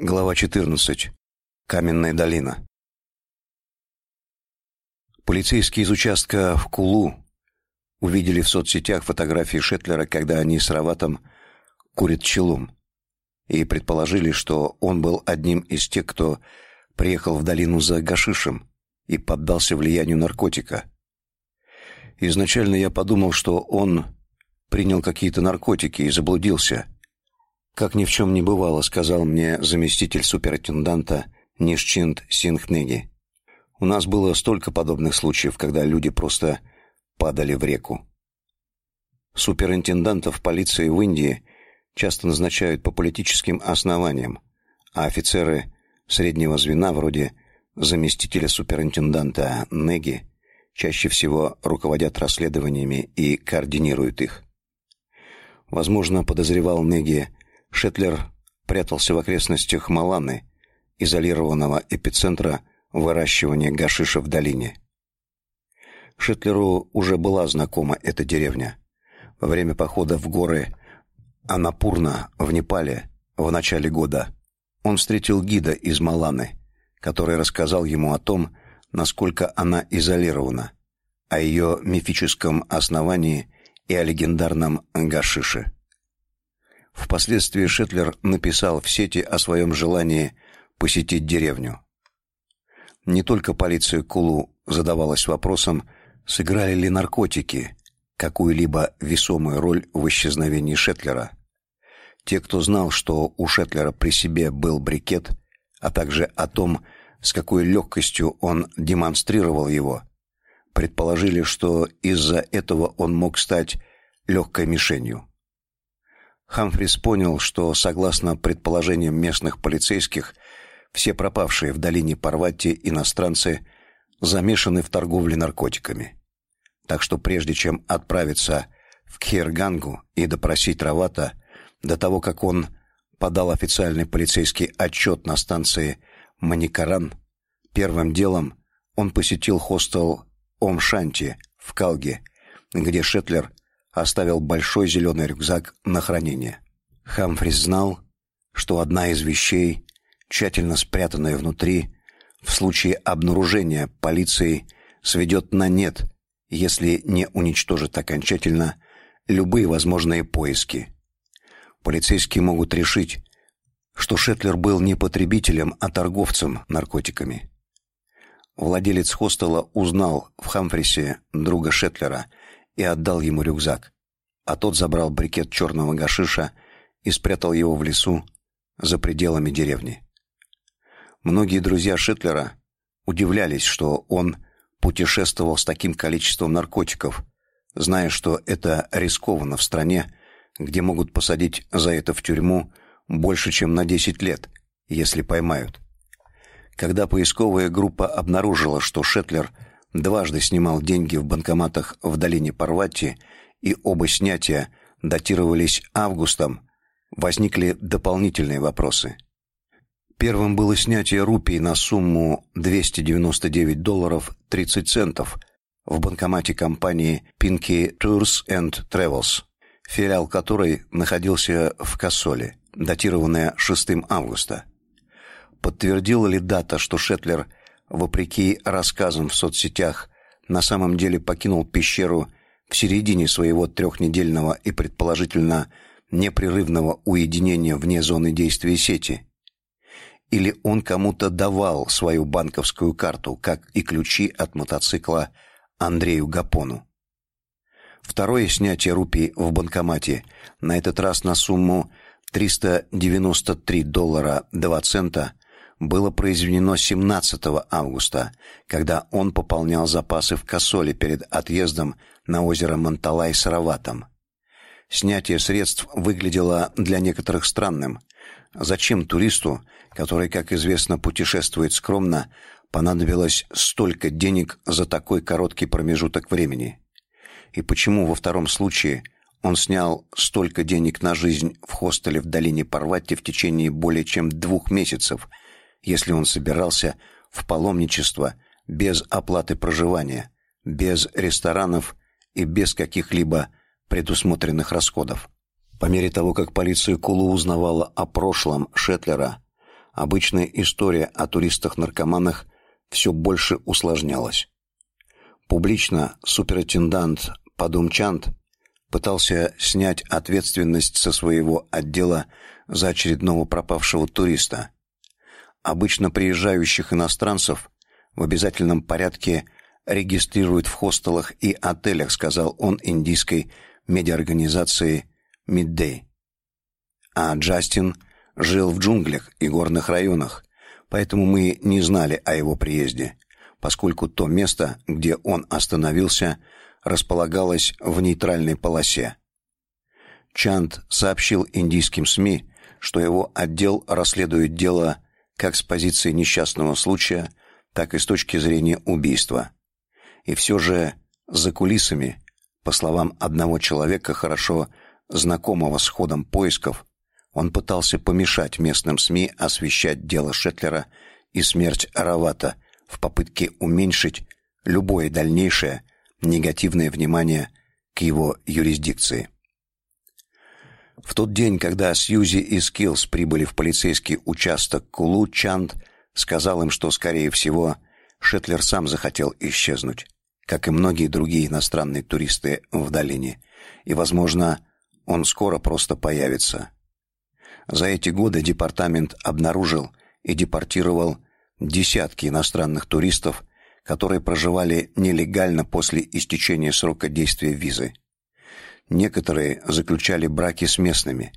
Глава 14. Каменная долина. Полицейские из участка в Кулу увидели в соцсетях фотографии Шетлера, когда они с Раватом курят челум, и предположили, что он был одним из тех, кто приехал в долину за гашишем и поддался влиянию наркотика. Изначально я подумал, что он принял какие-то наркотики и заблудился – как ни в чем не бывало, сказал мне заместитель суперинтенданта Нишчинд Сингнеги. У нас было столько подобных случаев, когда люди просто падали в реку. Суперинтендантов полиции в Индии часто назначают по политическим основаниям, а офицеры среднего звена вроде заместителя суперинтенданта Неги чаще всего руководят расследованиями и координируют их. Возможно, подозревал Неги Шетлер прятался в окрестностях Маланы, изолированного эпицентра выращивания гашиша в долине. Шетлеру уже была знакома эта деревня. Во время похода в горы Анапурна в Непале в начале года он встретил гида из Маланы, который рассказал ему о том, насколько она изолирована, о ее мифическом основании и о легендарном гашише. Впоследствии Шетлер написал в сети о своем желании посетить деревню. Не только полиция Кулу задавалась вопросом, сыграли ли наркотики какую-либо весомую роль в исчезновении Шетлера. Те, кто знал, что у Шетлера при себе был брикет, а также о том, с какой легкостью он демонстрировал его, предположили, что из-за этого он мог стать легкой мишенью. Хамфрис понял, что, согласно предположениям местных полицейских, все пропавшие в долине Парвати иностранцы замешаны в торговле наркотиками. Так что прежде чем отправиться в Кхиргангу и допросить Равата, до того как он подал официальный полицейский отчет на станции Маникаран, первым делом он посетил хостел Омшанти в Калге, где Шетлер оставил большой зеленый рюкзак на хранение. Хамфрис знал, что одна из вещей, тщательно спрятанная внутри, в случае обнаружения полицией сведет на нет, если не уничтожит окончательно любые возможные поиски. Полицейские могут решить, что Шетлер был не потребителем, а торговцем наркотиками. Владелец хостела узнал в Хамфрисе друга Шетлера и отдал ему рюкзак, а тот забрал брикет черного гашиша и спрятал его в лесу за пределами деревни. Многие друзья Шитлера удивлялись, что он путешествовал с таким количеством наркотиков, зная, что это рискованно в стране, где могут посадить за это в тюрьму больше, чем на 10 лет, если поймают. Когда поисковая группа обнаружила, что Шетлер дважды снимал деньги в банкоматах в долине Парвати, и оба снятия датировались августом, возникли дополнительные вопросы. Первым было снятие рупий на сумму 299 долларов 30 центов в банкомате компании Pinky Tours and Travels, филиал которой находился в Кассоле, датированная 6 августа. Подтвердила ли дата, что Шетлер – вопреки рассказам в соцсетях, на самом деле покинул пещеру в середине своего трехнедельного и предположительно непрерывного уединения вне зоны действия сети. Или он кому-то давал свою банковскую карту, как и ключи от мотоцикла Андрею Гапону. Второе снятие рупий в банкомате, на этот раз на сумму 393 доллара 2 цента, было произведено 17 августа, когда он пополнял запасы в Косоле перед отъездом на озеро Монталай с Раватом. Снятие средств выглядело для некоторых странным. Зачем туристу, который, как известно, путешествует скромно, понадобилось столько денег за такой короткий промежуток времени? И почему во втором случае он снял столько денег на жизнь в хостеле в долине Парвати в течение более чем двух месяцев – если он собирался в паломничество без оплаты проживания, без ресторанов и без каких-либо предусмотренных расходов. По мере того, как полиция Кулу узнавала о прошлом Шетлера, обычная история о туристах-наркоманах все больше усложнялась. Публично суперинтендант Падумчант пытался снять ответственность со своего отдела за очередного пропавшего туриста. Обычно приезжающих иностранцев в обязательном порядке регистрируют в хостелах и отелях, сказал он индийской медиаорганизации Midday. А Джастин жил в джунглях и горных районах, поэтому мы не знали о его приезде, поскольку то место, где он остановился, располагалось в нейтральной полосе. Чанд сообщил индийским СМИ, что его отдел расследует дело как с позиции несчастного случая, так и с точки зрения убийства. И все же за кулисами, по словам одного человека, хорошо знакомого с ходом поисков, он пытался помешать местным СМИ освещать дело Шетлера и смерть Аравата в попытке уменьшить любое дальнейшее негативное внимание к его юрисдикции. В тот день, когда Сьюзи и Скиллс прибыли в полицейский участок Кулу, Чанд сказал им, что скорее всего Шетлер сам захотел исчезнуть, как и многие другие иностранные туристы в долине, и, возможно, он скоро просто появится. За эти годы департамент обнаружил и депортировал десятки иностранных туристов, которые проживали нелегально после истечения срока действия визы. Некоторые заключали браки с местными.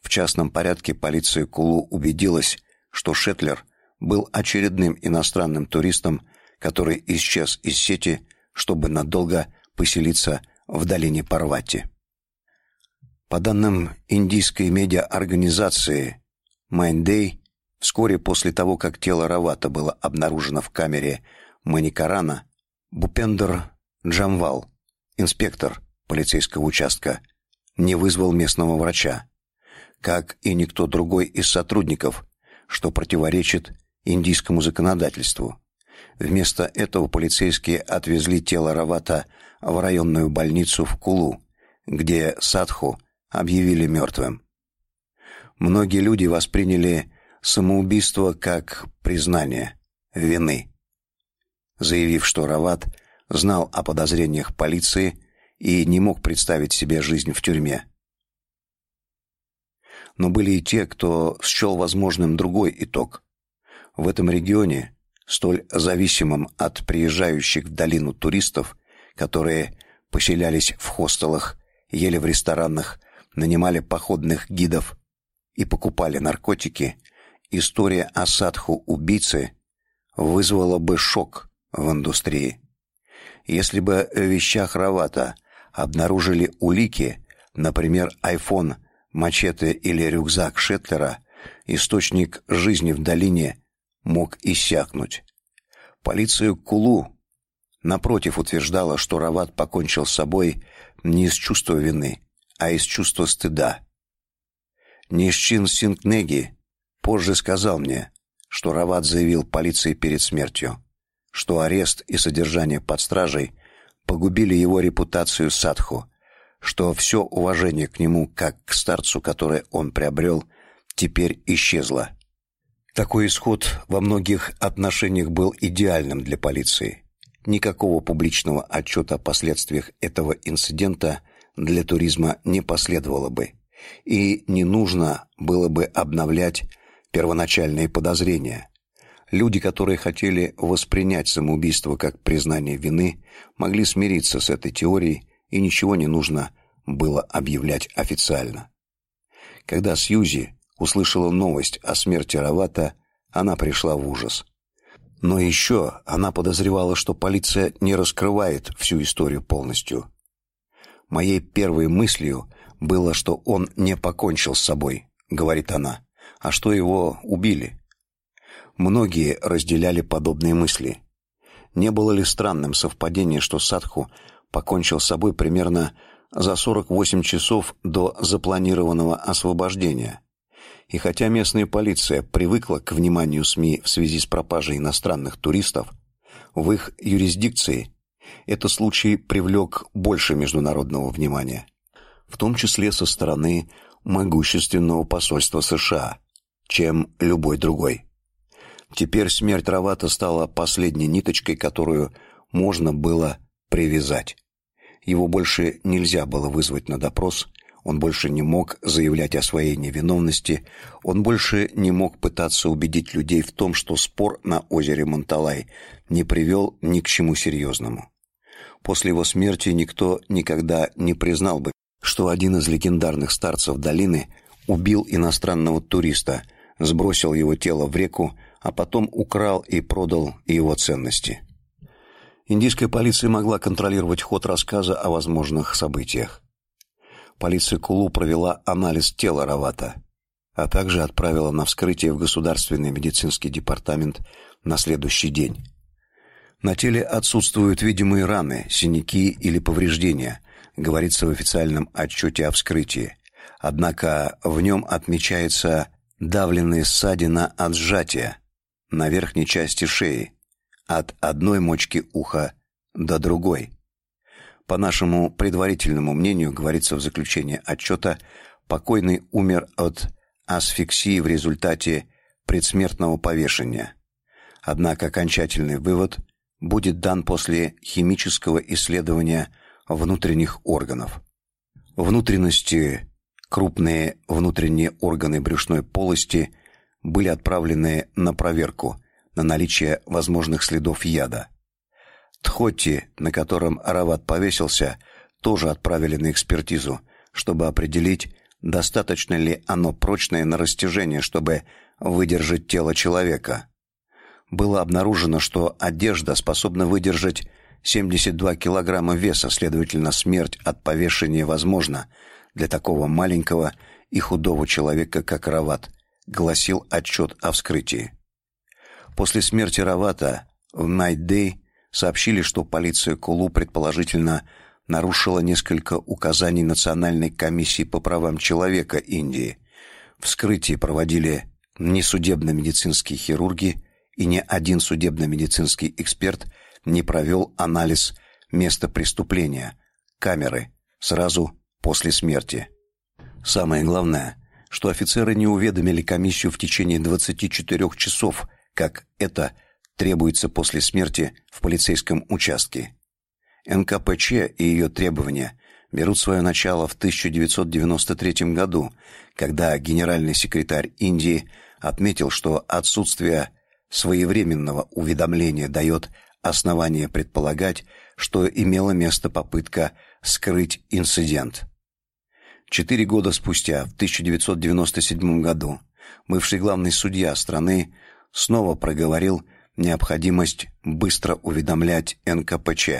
В частном порядке полиция Кулу убедилась, что Шетлер был очередным иностранным туристом, который исчез из сети, чтобы надолго поселиться в долине Парвати. По данным индийской медиаорганизации Майндей, вскоре после того, как тело Равата было обнаружено в камере Маникарана, Бупендер Джамвал, инспектор полицейского участка, не вызвал местного врача, как и никто другой из сотрудников, что противоречит индийскому законодательству. Вместо этого полицейские отвезли тело Равата в районную больницу в Кулу, где Садху объявили мертвым. Многие люди восприняли самоубийство как признание вины, заявив, что Рават знал о подозрениях полиции и не мог представить себе жизнь в тюрьме. Но были и те, кто счел возможным другой итог. В этом регионе, столь зависимом от приезжающих в долину туристов, которые поселялись в хостелах, ели в ресторанах, нанимали походных гидов и покупали наркотики, история о садху-убийце вызвала бы шок в индустрии. Если бы вещах Равата обнаружили улики, например, iPhone, мачете или рюкзак Шетлера, источник жизни в долине мог иссякнуть. Полиция Кулу напротив утверждала, что Рават покончил с собой не из чувства вины, а из чувства стыда. Нишчин Сингнеги позже сказал мне, что Рават заявил полиции перед смертью, что арест и содержание под стражей погубили его репутацию садху, что все уважение к нему, как к старцу, которое он приобрел, теперь исчезло. Такой исход во многих отношениях был идеальным для полиции. Никакого публичного отчета о последствиях этого инцидента для туризма не последовало бы, и не нужно было бы обновлять первоначальные подозрения. Люди, которые хотели воспринять самоубийство как признание вины, могли смириться с этой теорией, и ничего не нужно было объявлять официально. Когда Сьюзи услышала новость о смерти Равата, она пришла в ужас. Но еще она подозревала, что полиция не раскрывает всю историю полностью. Моей первой мыслью было, что он не покончил с собой, говорит она, а что его убили. Многие разделяли подобные мысли. Не было ли странным совпадение, что Садху покончил с собой примерно за 48 часов до запланированного освобождения? И хотя местная полиция привыкла к вниманию СМИ в связи с пропажей иностранных туристов, в их юрисдикции этот случай привлек больше международного внимания, в том числе со стороны могущественного посольства США. чем любой другой. Теперь смерть Равата стала последней ниточкой, которую можно было привязать. Его больше нельзя было вызвать на допрос, он больше не мог заявлять о своей невиновности, он больше не мог пытаться убедить людей в том, что спор на озере Монталай не привел ни к чему серьезному. После его смерти никто никогда не признал бы, что один из легендарных старцев долины убил иностранного туриста, сбросил его тело в реку, а потом украл и продал его ценности. Индийская полиция могла контролировать ход рассказа о возможных событиях. Полиция Кулу провела анализ тела Равата, а также отправила на вскрытие в Государственный медицинский департамент на следующий день. На теле отсутствуют видимые раны, синяки или повреждения, говорится в официальном отчете о вскрытии. Однако в нем отмечается давленная ссадина от сжатия на верхней части шеи, от одной мочки уха до другой. По нашему предварительному мнению, говорится в заключении отчета, покойный умер от асфиксии в результате предсмертного повешения. Однако окончательный вывод будет дан после химического исследования внутренних органов. Внутренности, крупные внутренние органы брюшной полости были отправлены на проверку на наличие возможных следов яда. Тхоти, на котором Арават повесился, тоже отправили на экспертизу, чтобы определить, достаточно ли оно прочное на растяжение, чтобы выдержать тело человека. Было обнаружено, что одежда способна выдержать 72 килограмма веса, следовательно, смерть от повешения возможна для такого маленького и худого человека, как Рават, гласил отчет о вскрытии. После смерти Равата в Найт-Дэй сообщили, что полиция Кулу предположительно нарушила несколько указаний Национальной комиссии по правам человека Индии. Вскрытие проводили не судебно-медицинские хирурги, и ни один судебно-медицинский эксперт не провел анализ места преступления, камеры, сразу после смерти. Самое главное, что офицеры не уведомили комиссию в течение 24 часов, как это – требуется после смерти в полицейском участке. НКПЧ и ее требования берут свое начало в 1993 году, когда генеральный секретарь Индии отметил, что отсутствие своевременного уведомления дает основание предполагать, что имела место попытка скрыть инцидент. Четыре года спустя, в 1997 году, бывший главный судья страны снова проговорил необходимость быстро уведомлять НКПЧ.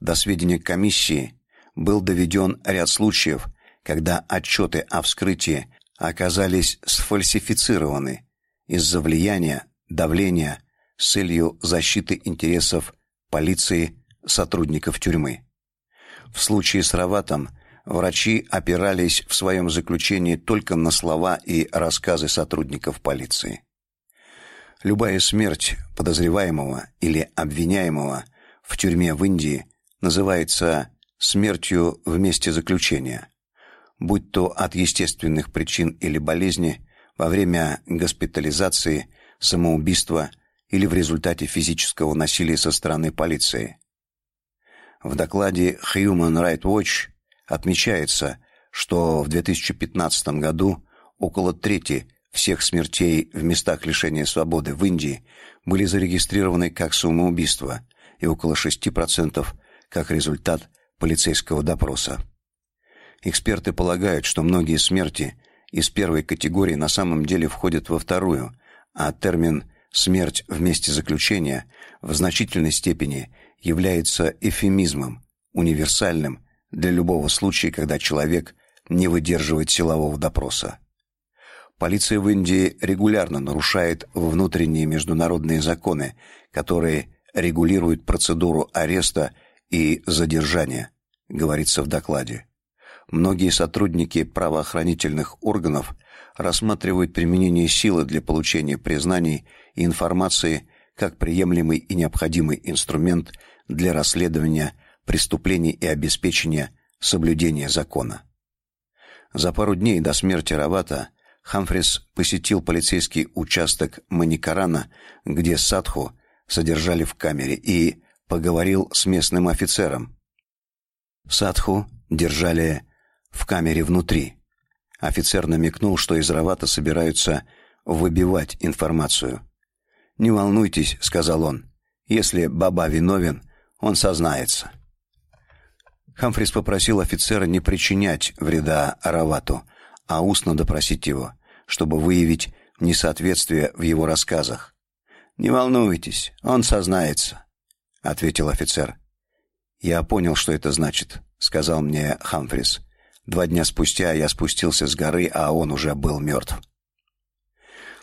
До сведения комиссии был доведен ряд случаев, когда отчеты о вскрытии оказались сфальсифицированы из-за влияния, давления с целью защиты интересов полиции, сотрудников тюрьмы. В случае с Раватом врачи опирались в своем заключении только на слова и рассказы сотрудников полиции. Любая смерть подозреваемого или обвиняемого в тюрьме в Индии называется смертью в месте заключения, будь то от естественных причин или болезни, во время госпитализации, самоубийства или в результате физического насилия со стороны полиции. В докладе Human Rights Watch отмечается, что в 2015 году около трети всех смертей в местах лишения свободы в Индии были зарегистрированы как самоубийства и около 6% как результат полицейского допроса. Эксперты полагают, что многие смерти из первой категории на самом деле входят во вторую, а термин смерть в месте заключения в значительной степени является эвфемизмом, универсальным для любого случая, когда человек не выдерживает силового допроса. Полиция в Индии регулярно нарушает внутренние международные законы, которые регулируют процедуру ареста и задержания, говорится в докладе. Многие сотрудники правоохранительных органов рассматривают применение силы для получения признаний и информации как приемлемый и необходимый инструмент для расследования преступлений и обеспечения соблюдения закона. За пару дней до смерти Равата Хамфрис посетил полицейский участок Маникарана, где Садху содержали в камере, и поговорил с местным офицером. Садху держали в камере внутри. Офицер намекнул, что из Равата собираются выбивать информацию. «Не волнуйтесь», — сказал он. «Если Баба виновен, он сознается». Хамфрис попросил офицера не причинять вреда Аравату, а устно допросить его, чтобы выявить несоответствие в его рассказах. «Не волнуйтесь, он сознается», — ответил офицер. «Я понял, что это значит», — сказал мне Хамфрис. Два дня спустя я спустился с горы, а он уже был мертв.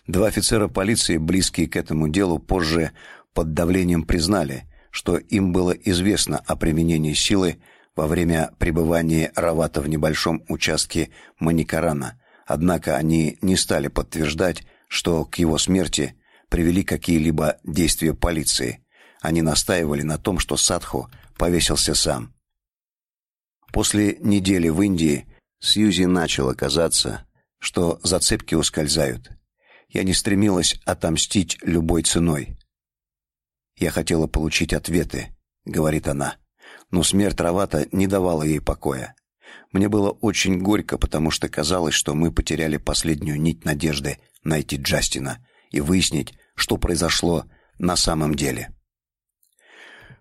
Два офицера полиции, близкие к этому делу, позже под давлением признали, что им было известно о применении силы во время пребывания Равата в небольшом участке Маникарана, однако они не стали подтверждать, что к его смерти привели какие-либо действия полиции. Они настаивали на том, что Садху повесился сам. После недели в Индии Сьюзи начало казаться, что зацепки ускользают. Я не стремилась отомстить любой ценой. Я хотела получить ответы, говорит она но смерть Равата не давала ей покоя. Мне было очень горько, потому что казалось, что мы потеряли последнюю нить надежды найти Джастина и выяснить, что произошло на самом деле.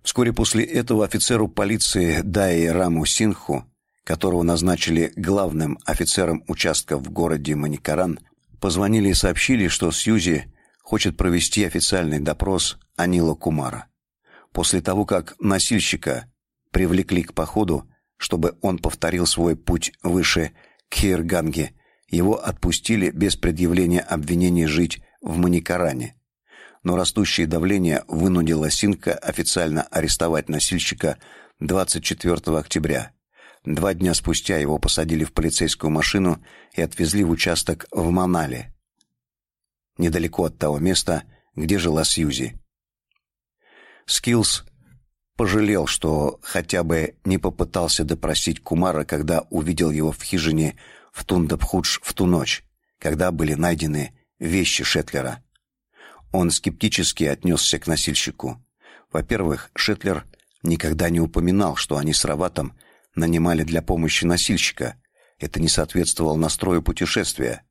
Вскоре после этого офицеру полиции Даи Раму Синху, которого назначили главным офицером участка в городе Маникаран, позвонили и сообщили, что Сьюзи хочет провести официальный допрос Анила Кумара. После того, как носильщика привлекли к походу, чтобы он повторил свой путь выше Кхирганги. Его отпустили без предъявления обвинений жить в Маникаране. Но растущее давление вынудило Синка официально арестовать носильщика 24 октября. Два дня спустя его посадили в полицейскую машину и отвезли в участок в Манале, недалеко от того места, где жила Сьюзи. Скиллс пожалел, что хотя бы не попытался допросить Кумара, когда увидел его в хижине в Тундабхудж в ту ночь, когда были найдены вещи Шетлера. Он скептически отнесся к носильщику. Во-первых, Шетлер никогда не упоминал, что они с Раватом нанимали для помощи носильщика. Это не соответствовало настрою путешествия.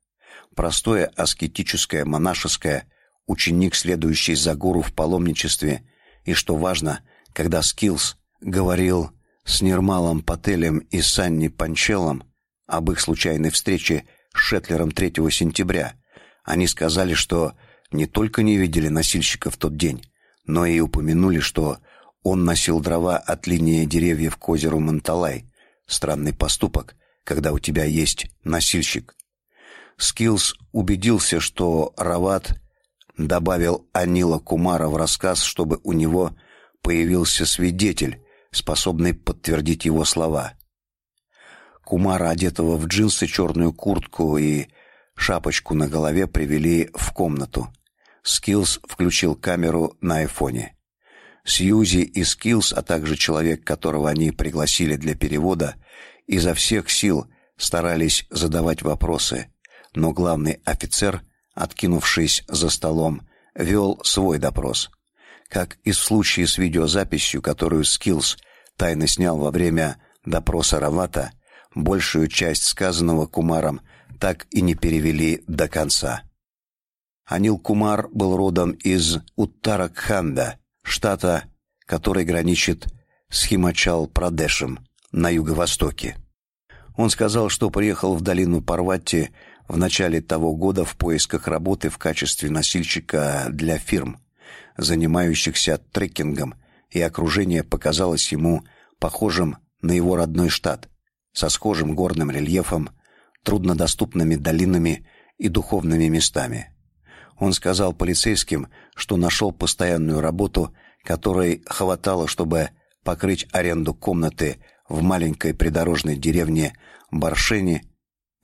Простое аскетическое монашеское ученик, следующий за гуру в паломничестве, и что важно, когда Скиллс говорил с Нирмалом Пателем и Санни Панчелом об их случайной встрече с Шетлером 3 сентября, они сказали, что не только не видели носильщика в тот день, но и упомянули, что он носил дрова от линии деревьев к озеру Манталай. Странный поступок, когда у тебя есть носильщик. Скиллс убедился, что Рават добавил Анила Кумара в рассказ, чтобы у него появился свидетель, способный подтвердить его слова. Кумара, одетого в джинсы, черную куртку и шапочку на голове, привели в комнату. Скиллс включил камеру на айфоне. Сьюзи и Скиллс, а также человек, которого они пригласили для перевода, изо всех сил старались задавать вопросы, но главный офицер, откинувшись за столом, вел свой допрос как и в случае с видеозаписью, которую Скиллс тайно снял во время допроса Равата, большую часть сказанного Кумаром так и не перевели до конца. Анил Кумар был родом из Уттаракханда, штата, который граничит с Химачал-Прадешем на юго-востоке. Он сказал, что приехал в долину Парвати в начале того года в поисках работы в качестве носильщика для фирм занимающихся треккингом, и окружение показалось ему похожим на его родной штат, со схожим горным рельефом, труднодоступными долинами и духовными местами. Он сказал полицейским, что нашел постоянную работу, которой хватало, чтобы покрыть аренду комнаты в маленькой придорожной деревне Баршени,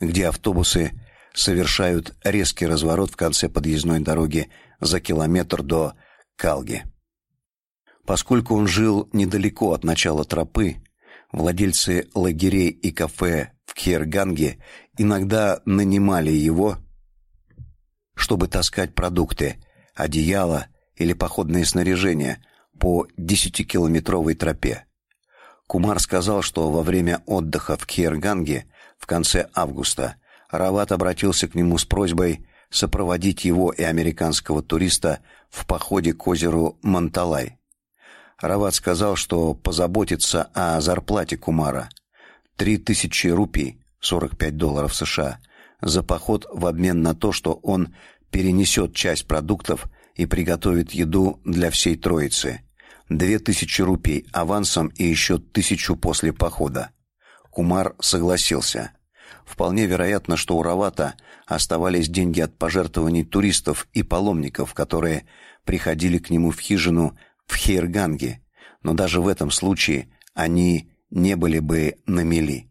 где автобусы совершают резкий разворот в конце подъездной дороги за километр до Калги. Поскольку он жил недалеко от начала тропы, владельцы лагерей и кафе в Кхерганге иногда нанимали его, чтобы таскать продукты, одеяло или походное снаряжение по десятикилометровой тропе. Кумар сказал, что во время отдыха в Кирганге в конце августа Рават обратился к нему с просьбой сопроводить его и американского туриста в походе к озеру Манталай. Рават сказал, что позаботится о зарплате Кумара. Три тысячи рупий, 45 долларов США, за поход в обмен на то, что он перенесет часть продуктов и приготовит еду для всей троицы. Две тысячи рупий авансом и еще тысячу после похода. Кумар согласился. Вполне вероятно, что у Равата оставались деньги от пожертвований туристов и паломников, которые приходили к нему в хижину в Хейрганге, но даже в этом случае они не были бы на мели.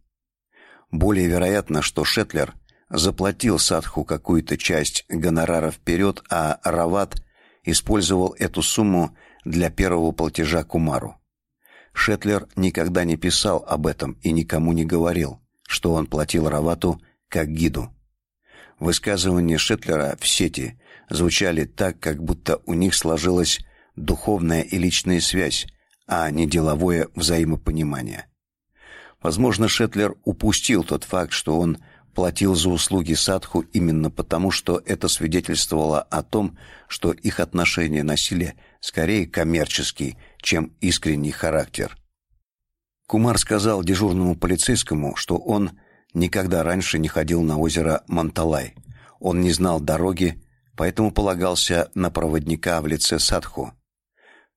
Более вероятно, что Шетлер заплатил Садху какую-то часть гонорара вперед, а Рават использовал эту сумму для первого платежа Кумару. Шетлер никогда не писал об этом и никому не говорил, что он платил Равату как гиду. Высказывания Шетлера в сети звучали так, как будто у них сложилась духовная и личная связь, а не деловое взаимопонимание. Возможно, Шетлер упустил тот факт, что он платил за услуги Садху именно потому, что это свидетельствовало о том, что их отношения носили скорее коммерческий, чем искренний характер. Кумар сказал дежурному полицейскому, что он никогда раньше не ходил на озеро Манталай. Он не знал дороги, поэтому полагался на проводника в лице Садху.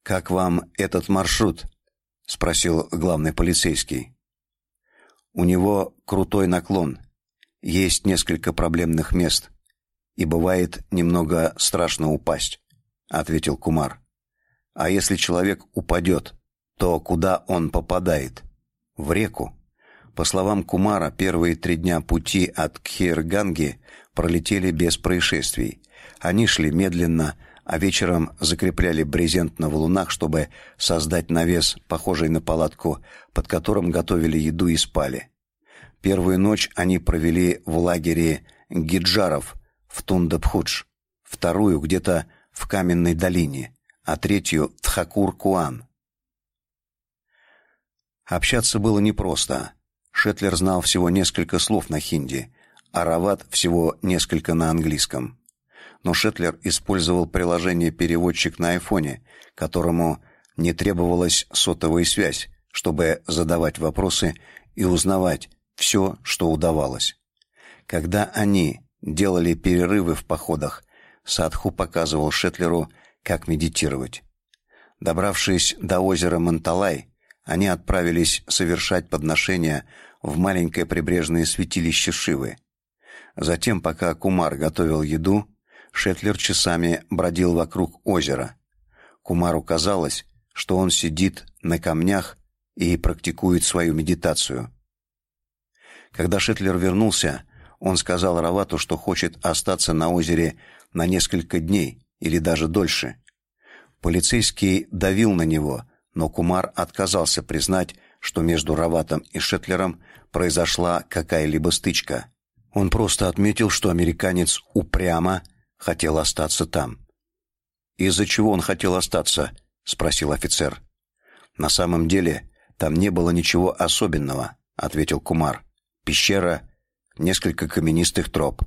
Как вам этот маршрут? спросил главный полицейский. У него крутой наклон, есть несколько проблемных мест, и бывает немного страшно упасть, ответил Кумар. А если человек упадет, то куда он попадает? В реку. По словам Кумара, первые три дня пути от Кхирганги пролетели без происшествий. Они шли медленно, а вечером закрепляли брезент на валунах, чтобы создать навес, похожий на палатку, под которым готовили еду и спали. Первую ночь они провели в лагере Гиджаров в Тундабхудж, вторую где-то в Каменной долине, а третью в Тхакур-Куан. Общаться было непросто. Шетлер знал всего несколько слов на хинди, а Рават всего несколько на английском. Но Шетлер использовал приложение переводчик на айфоне, которому не требовалась сотовая связь, чтобы задавать вопросы и узнавать, все, что удавалось. Когда они делали перерывы в походах, Садху показывал Шетлеру, как медитировать. Добравшись до озера Манталай, они отправились совершать подношения в маленькое прибрежное святилище Шивы. Затем, пока Кумар готовил еду, Шетлер часами бродил вокруг озера. Кумару казалось, что он сидит на камнях и практикует свою медитацию. Когда Шетлер вернулся, он сказал Равату, что хочет остаться на озере на несколько дней или даже дольше. Полицейский давил на него, но Кумар отказался признать, что между Раватом и Шетлером произошла какая-либо стычка. Он просто отметил, что американец упрямо хотел остаться там. Из-за чего он хотел остаться? спросил офицер. На самом деле, там не было ничего особенного, ответил Кумар пещера, несколько каменистых троп.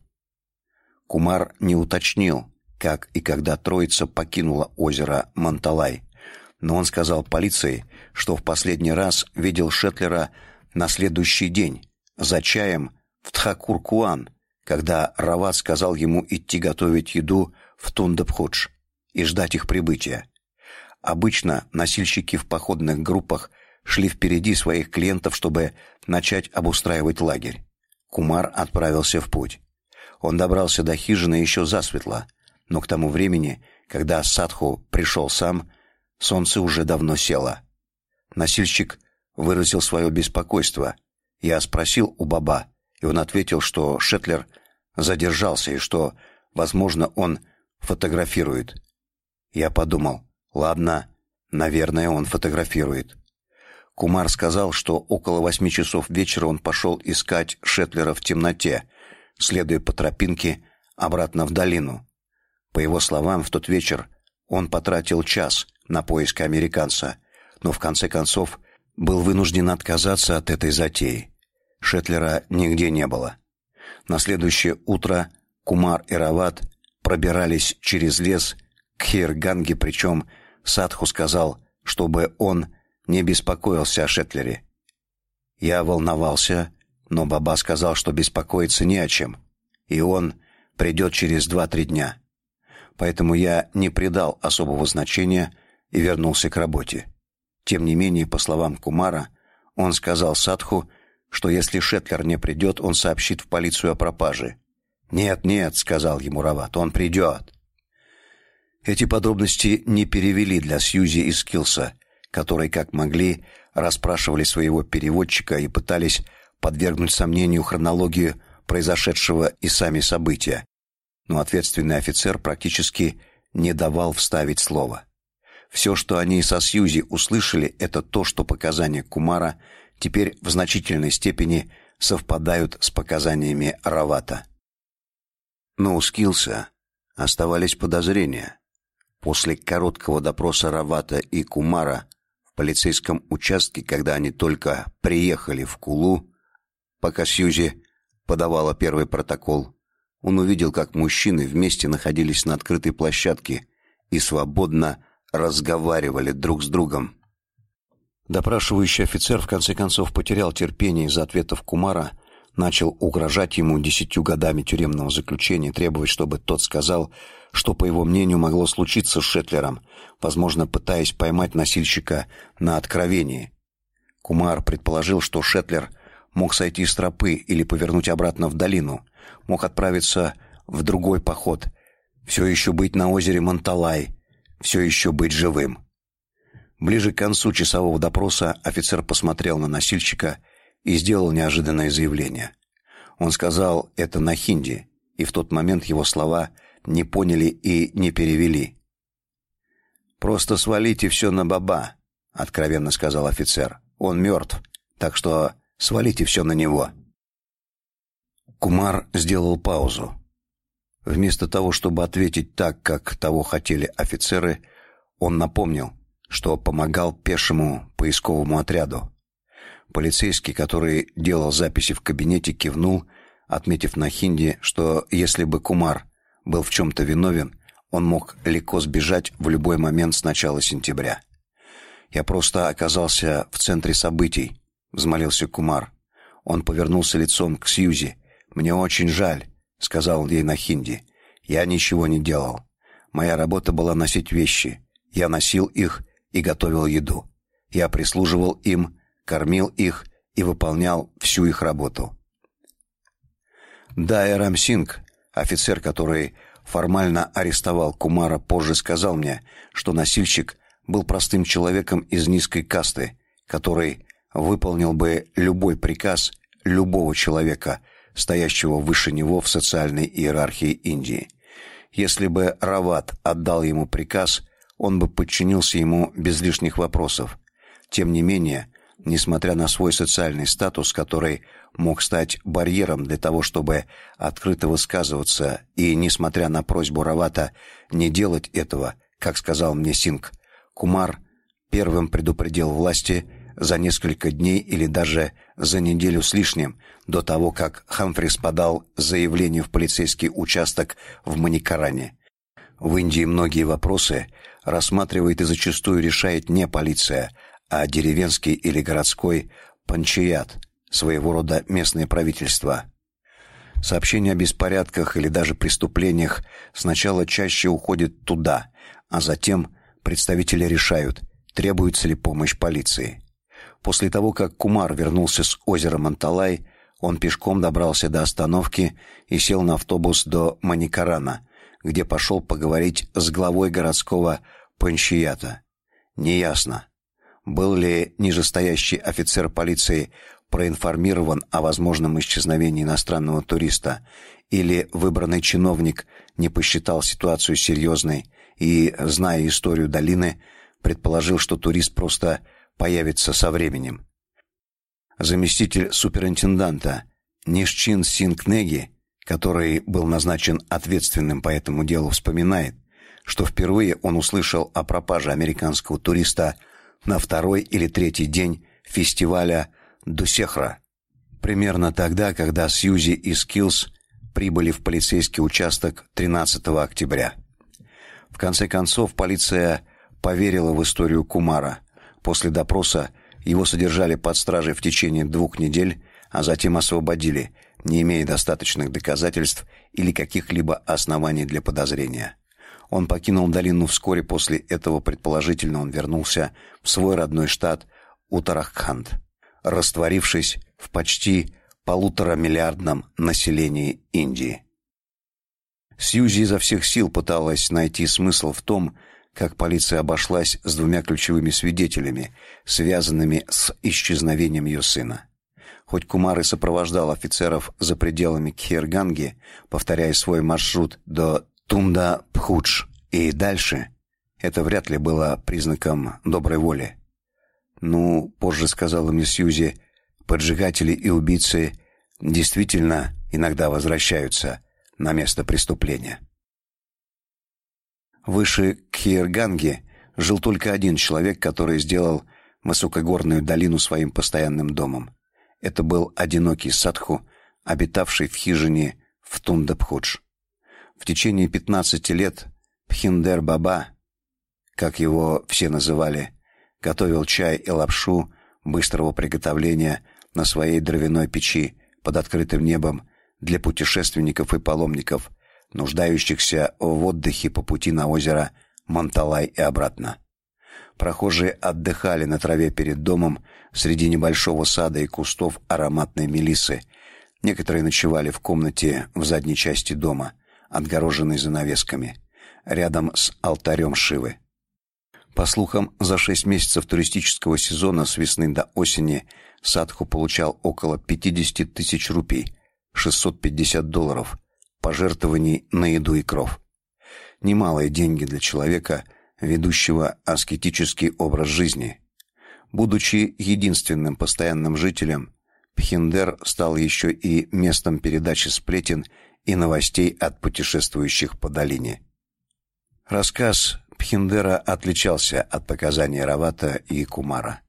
Кумар не уточнил, как и когда троица покинула озеро Манталай, но он сказал полиции, что в последний раз видел Шетлера на следующий день за чаем в Тхакуркуан, когда Рават сказал ему идти готовить еду в Тундабхудж и ждать их прибытия. Обычно носильщики в походных группах шли впереди своих клиентов, чтобы начать обустраивать лагерь. Кумар отправился в путь. Он добрался до хижины еще засветло, но к тому времени, когда Садху пришел сам, солнце уже давно село. Носильщик выразил свое беспокойство. Я спросил у Баба, и он ответил, что Шетлер задержался и что, возможно, он фотографирует. Я подумал: ладно, наверное, он фотографирует. Кумар сказал, что около восьми часов вечера он пошел искать Шетлера в темноте, следуя по тропинке обратно в долину, По его словам, в тот вечер он потратил час на поиск американца, но в конце концов был вынужден отказаться от этой затеи. Шетлера нигде не было. На следующее утро Кумар и Рават пробирались через лес к Хирганге, причем Садху сказал, чтобы он не беспокоился о Шетлере. Я волновался, но Баба сказал, что беспокоиться не о чем, и он придет через два-три дня. Поэтому я не придал особого значения и вернулся к работе. Тем не менее, по словам Кумара, он сказал Садху, что если Шетлер не придет, он сообщит в полицию о пропаже. «Нет, нет», — сказал ему Рават, — «он придет». Эти подробности не перевели для Сьюзи и Скилса, которые, как могли, расспрашивали своего переводчика и пытались подвергнуть сомнению хронологию произошедшего и сами события. Но ответственный офицер практически не давал вставить слово. Все, что они со Сьюзи услышали, это то, что показания Кумара теперь в значительной степени совпадают с показаниями Равата. Но у Скилса оставались подозрения. После короткого допроса Равата и Кумара в полицейском участке, когда они только приехали в Кулу, пока Сьюзи подавала первый протокол, он увидел, как мужчины вместе находились на открытой площадке и свободно разговаривали друг с другом. Допрашивающий офицер в конце концов потерял терпение из-за ответов Кумара начал угрожать ему десятью годами тюремного заключения, требовать, чтобы тот сказал, что, по его мнению, могло случиться с Шетлером, возможно, пытаясь поймать носильщика на откровении. Кумар предположил, что Шетлер мог сойти с тропы или повернуть обратно в долину, мог отправиться в другой поход, все еще быть на озере Монталай, все еще быть живым. Ближе к концу часового допроса офицер посмотрел на носильщика и сделал неожиданное заявление. Он сказал это на хинди, и в тот момент его слова не поняли и не перевели. Просто свалите все на баба, откровенно сказал офицер. Он мертв, так что свалите все на него. Кумар сделал паузу. Вместо того, чтобы ответить так, как того хотели офицеры, он напомнил, что помогал пешему поисковому отряду. Полицейский, который делал записи в кабинете, кивнул, отметив на хинди, что если бы Кумар был в чем то виновен, он мог легко сбежать в любой момент с начала сентября. Я просто оказался в центре событий, взмолился Кумар. Он повернулся лицом к Сьюзи. Мне очень жаль, сказал ей на хинди. Я ничего не делал. Моя работа была носить вещи. Я носил их и готовил еду. Я прислуживал им кормил их и выполнял всю их работу. Дайрам Рамсинг, офицер, который формально арестовал Кумара, позже сказал мне, что носильщик был простым человеком из низкой касты, который выполнил бы любой приказ любого человека, стоящего выше него в социальной иерархии Индии. Если бы Рават отдал ему приказ, он бы подчинился ему без лишних вопросов. Тем не менее, несмотря на свой социальный статус, который мог стать барьером для того, чтобы открыто высказываться, и несмотря на просьбу Равата не делать этого, как сказал мне Синг, Кумар первым предупредил власти за несколько дней или даже за неделю с лишним до того, как Хамфрис подал заявление в полицейский участок в Маникаране. В Индии многие вопросы рассматривает и зачастую решает не полиция, а деревенский или городской панчаят, своего рода местное правительство. Сообщения о беспорядках или даже преступлениях сначала чаще уходят туда, а затем представители решают, требуется ли помощь полиции. После того, как Кумар вернулся с озера Манталай, он пешком добрался до остановки и сел на автобус до Маникарана, где пошел поговорить с главой городского панчията. Неясно, был ли нижестоящий офицер полиции проинформирован о возможном исчезновении иностранного туриста или выбранный чиновник не посчитал ситуацию серьезной и, зная историю долины, предположил, что турист просто появится со временем. Заместитель суперинтенданта Нишчин Сингнеги, который был назначен ответственным по этому делу, вспоминает, что впервые он услышал о пропаже американского туриста на второй или третий день фестиваля Дусехра. Примерно тогда, когда Сьюзи и Скиллс прибыли в полицейский участок 13 октября. В конце концов полиция поверила в историю Кумара. После допроса его содержали под стражей в течение двух недель, а затем освободили, не имея достаточных доказательств или каких-либо оснований для подозрения. Он покинул долину вскоре после этого, предположительно, он вернулся в свой родной штат Уттараханд, растворившись в почти полуторамиллиардном населении Индии. Сьюзи изо всех сил пыталась найти смысл в том, как полиция обошлась с двумя ключевыми свидетелями, связанными с исчезновением ее сына. Хоть Кумар и сопровождал офицеров за пределами Кхирганги, повторяя свой маршрут до Тунда-Пхудж и дальше, это вряд ли было признаком доброй воли. Ну, позже сказала мне Сьюзи, поджигатели и убийцы действительно иногда возвращаются на место преступления. Выше Кхирганги жил только один человек, который сделал высокогорную долину своим постоянным домом. Это был одинокий садху, обитавший в хижине в Тундабхудж. В течение 15 лет Пхиндер Баба, как его все называли, готовил чай и лапшу быстрого приготовления на своей дровяной печи под открытым небом для путешественников и паломников, нуждающихся в отдыхе по пути на озеро Манталай и обратно. Прохожие отдыхали на траве перед домом среди небольшого сада и кустов ароматной мелисы. Некоторые ночевали в комнате в задней части дома, отгороженной занавесками, рядом с алтарем Шивы. По слухам, за шесть месяцев туристического сезона с весны до осени Садху получал около 50 тысяч рупий, 650 долларов, пожертвований на еду и кров. Немалые деньги для человека, ведущего аскетический образ жизни. Будучи единственным постоянным жителем, Пхиндер стал еще и местом передачи сплетен и новостей от путешествующих по долине. Рассказ Пхиндера отличался от показаний Равата и Кумара.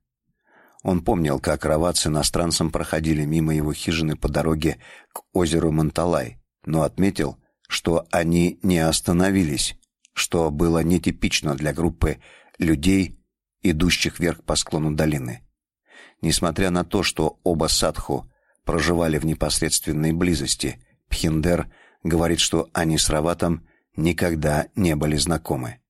Он помнил, как Рават с иностранцем проходили мимо его хижины по дороге к озеру Манталай, но отметил, что они не остановились, что было нетипично для группы людей, идущих вверх по склону долины. Несмотря на то, что оба садху проживали в непосредственной близости, Пхиндер говорит, что они с Раватом никогда не были знакомы.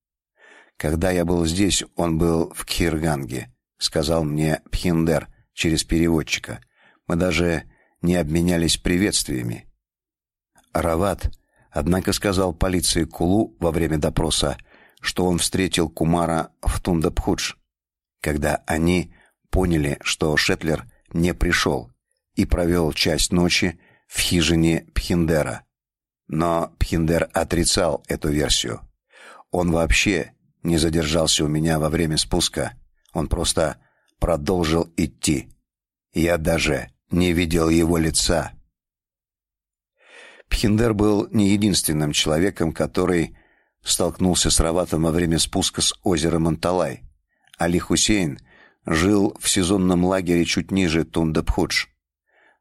Когда я был здесь, он был в Кхирганге, сказал мне Пхиндер через переводчика. Мы даже не обменялись приветствиями. Рават, однако, сказал полиции Кулу во время допроса, что он встретил Кумара в Тундабхудж, когда они поняли, что Шетлер не пришел и провел часть ночи в хижине Пхиндера. Но Пхиндер отрицал эту версию. Он вообще не задержался у меня во время спуска. Он просто продолжил идти. Я даже не видел его лица. Пхиндер был не единственным человеком, который столкнулся с Раватом во время спуска с озера Манталай. Али Хусейн жил в сезонном лагере чуть ниже Тундабхудж.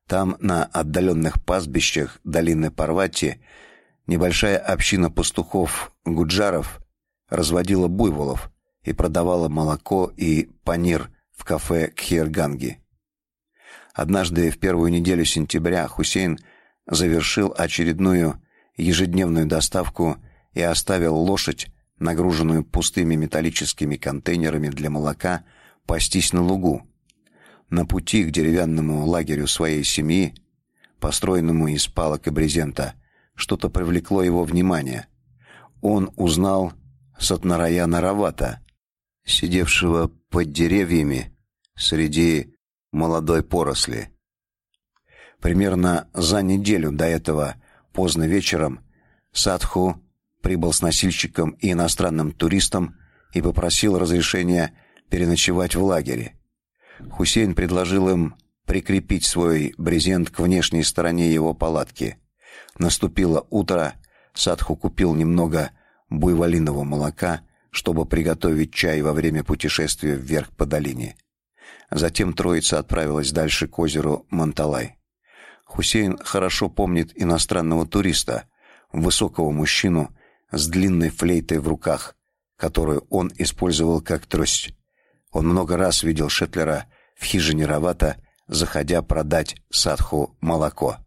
Там, на отдаленных пастбищах долины Парвати, небольшая община пастухов Гуджаров разводила буйволов и продавала молоко и панир в кафе Кхирганги. Однажды в первую неделю сентября Хусейн завершил очередную ежедневную доставку и оставил лошадь, нагруженную пустыми металлическими контейнерами для молока, пастись на лугу. На пути к деревянному лагерю своей семьи, построенному из палок и брезента, что-то привлекло его внимание. Он узнал Сатнараяна Равата, сидевшего под деревьями среди молодой поросли. Примерно за неделю до этого, поздно вечером, Садху прибыл с носильщиком и иностранным туристом и попросил разрешения переночевать в лагере. Хусейн предложил им прикрепить свой брезент к внешней стороне его палатки. Наступило утро, Садху купил немного буйволиного молока, чтобы приготовить чай во время путешествия вверх по долине. Затем троица отправилась дальше к озеру Манталай. Хусейн хорошо помнит иностранного туриста, высокого мужчину с длинной флейтой в руках, которую он использовал как трость. Он много раз видел Шетлера в хижине Равата, заходя продать Садху молоко.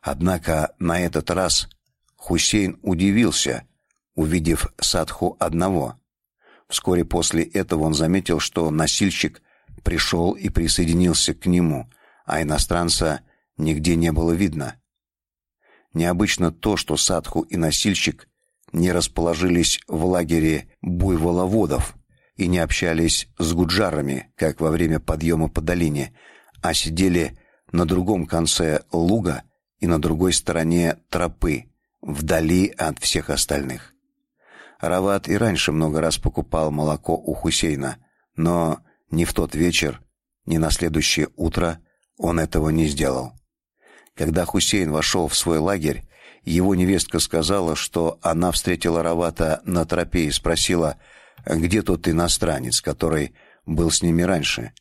Однако на этот раз Хусейн удивился, увидев Садху одного. Вскоре после этого он заметил, что носильщик пришел и присоединился к нему, а иностранца нигде не было видно. Необычно то, что Садху и носильщик не расположились в лагере буйволоводов и не общались с гуджарами, как во время подъема по долине, а сидели на другом конце луга и на другой стороне тропы, вдали от всех остальных. Рават и раньше много раз покупал молоко у Хусейна, но ни в тот вечер, ни на следующее утро он этого не сделал. Когда Хусейн вошел в свой лагерь, его невестка сказала, что она встретила Равата на тропе и спросила, где тот иностранец, который был с ними раньше.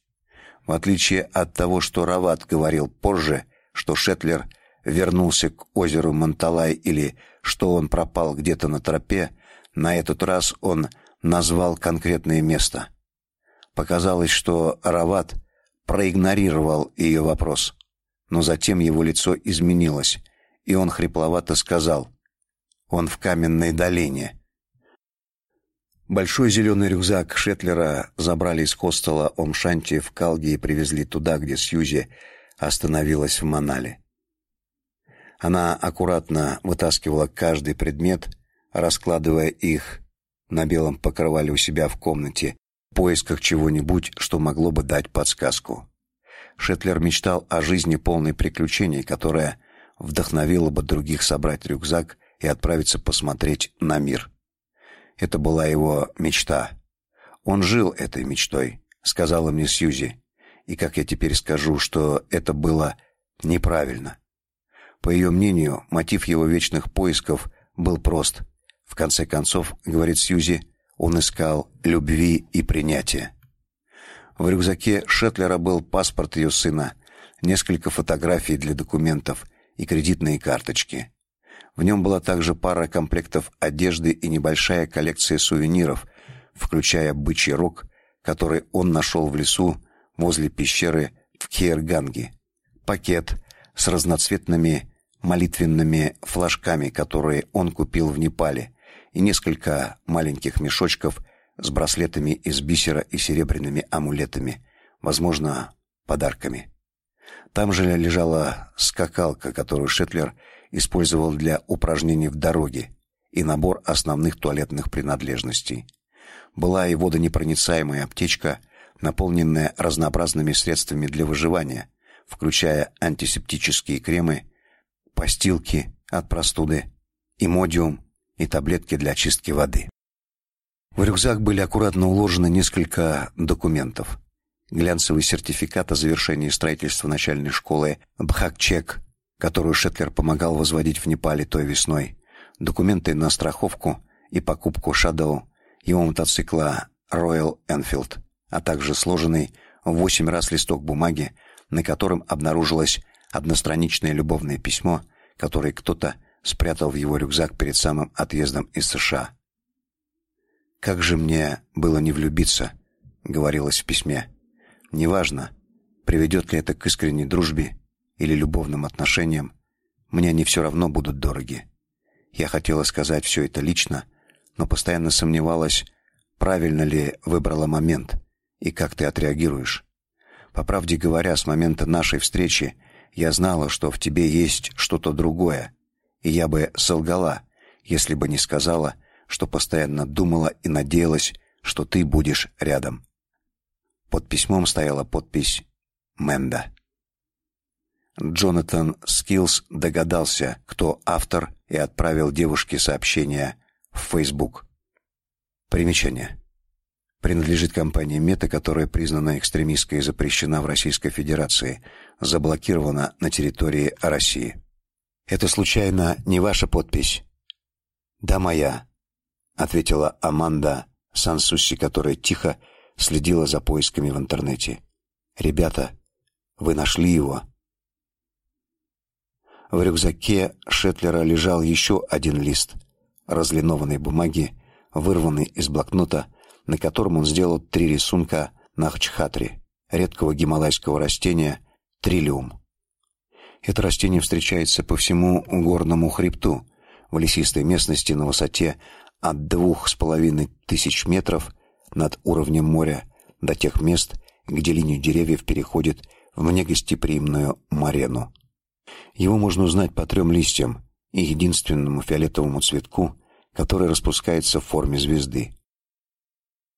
В отличие от того, что Рават говорил позже, что Шетлер вернулся к озеру Монталай или что он пропал где-то на тропе, на этот раз он назвал конкретное место. Показалось, что Рават проигнорировал ее вопрос, но затем его лицо изменилось, и он хрипловато сказал: "Он в каменной долине". Большой зеленый рюкзак Шетлера забрали из хостела Омшанти в Калге и привезли туда, где Сьюзи остановилась в Манале. Она аккуратно вытаскивала каждый предмет, раскладывая их на белом покрывале у себя в комнате, в поисках чего-нибудь, что могло бы дать подсказку. Шетлер мечтал о жизни полной приключений, которая вдохновила бы других собрать рюкзак и отправиться посмотреть на мир. Это была его мечта. Он жил этой мечтой, сказала мне Сьюзи. И как я теперь скажу, что это было неправильно. По ее мнению, мотив его вечных поисков был прост. В конце концов, говорит Сьюзи, он искал любви и принятия. В рюкзаке Шетлера был паспорт ее сына, несколько фотографий для документов и кредитные карточки. В нем была также пара комплектов одежды и небольшая коллекция сувениров, включая бычий рог, который он нашел в лесу возле пещеры в Кирганге, пакет с разноцветными молитвенными флажками, которые он купил в Непале, и несколько маленьких мешочков с браслетами из бисера и серебряными амулетами, возможно, подарками. Там же лежала скакалка, которую Шетлер использовал для упражнений в дороге, и набор основных туалетных принадлежностей. Была и водонепроницаемая аптечка, наполненная разнообразными средствами для выживания, включая антисептические кремы, постилки от простуды, имодиум и таблетки для очистки воды. В рюкзак были аккуратно уложены несколько документов. Глянцевый сертификат о завершении строительства начальной школы Бхакчек, которую Шетлер помогал возводить в Непале той весной, документы на страховку и покупку Shadow, его мотоцикла Royal Enfield, а также сложенный в восемь раз листок бумаги, на котором обнаружилось одностраничное любовное письмо, которое кто-то спрятал в его рюкзак перед самым отъездом из США. Как же мне было не влюбиться, говорилось в письме. Неважно, приведет ли это к искренней дружбе или любовным отношениям, мне они все равно будут дороги. Я хотела сказать все это лично, но постоянно сомневалась, правильно ли выбрала момент и как ты отреагируешь. По правде говоря, с момента нашей встречи я знала, что в тебе есть что-то другое, и я бы солгала, если бы не сказала, что постоянно думала и надеялась, что ты будешь рядом. Под письмом стояла подпись Менда. Джонатан Скиллс догадался, кто автор, и отправил девушке сообщение в Facebook. Примечание. Принадлежит компании Мета, которая признана экстремистской и запрещена в Российской Федерации, заблокирована на территории России. Это случайно не ваша подпись? Да, моя, ответила Аманда Сансуси, которая тихо следила за поисками в интернете. Ребята, вы нашли его? В рюкзаке Шетлера лежал еще один лист разлинованной бумаги, вырванный из блокнота, на котором он сделал три рисунка нахчхатри, редкого гималайского растения трилиум. Это растение встречается по всему горному хребту, в лесистой местности на высоте от двух с половиной тысяч метров над уровнем моря до тех мест, где линию деревьев переходит в негостеприимную марену. Его можно узнать по трем листьям и единственному фиолетовому цветку, который распускается в форме звезды.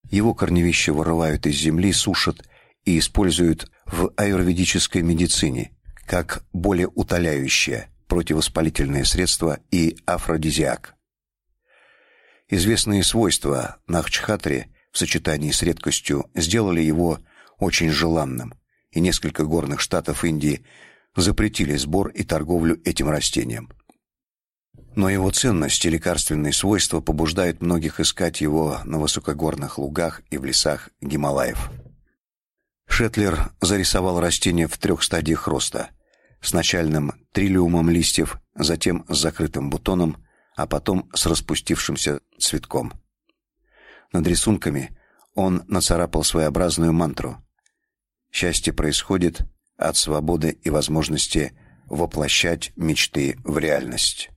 Его корневища вырывают из земли, сушат и используют в аюрведической медицине как более утоляющее, противовоспалительное средство и афродизиак. Известные свойства Нахчхатри в сочетании с редкостью сделали его очень желанным, и несколько горных штатов Индии запретили сбор и торговлю этим растением. Но его ценность и лекарственные свойства побуждают многих искать его на высокогорных лугах и в лесах Гималаев. Шетлер зарисовал растение в трех стадиях роста: с начальным трилиумом листьев, затем с закрытым бутоном, а потом с распустившимся цветком. Над рисунками он нацарапал своеобразную мантру: Счастье происходит от свободы и возможности воплощать мечты в реальность.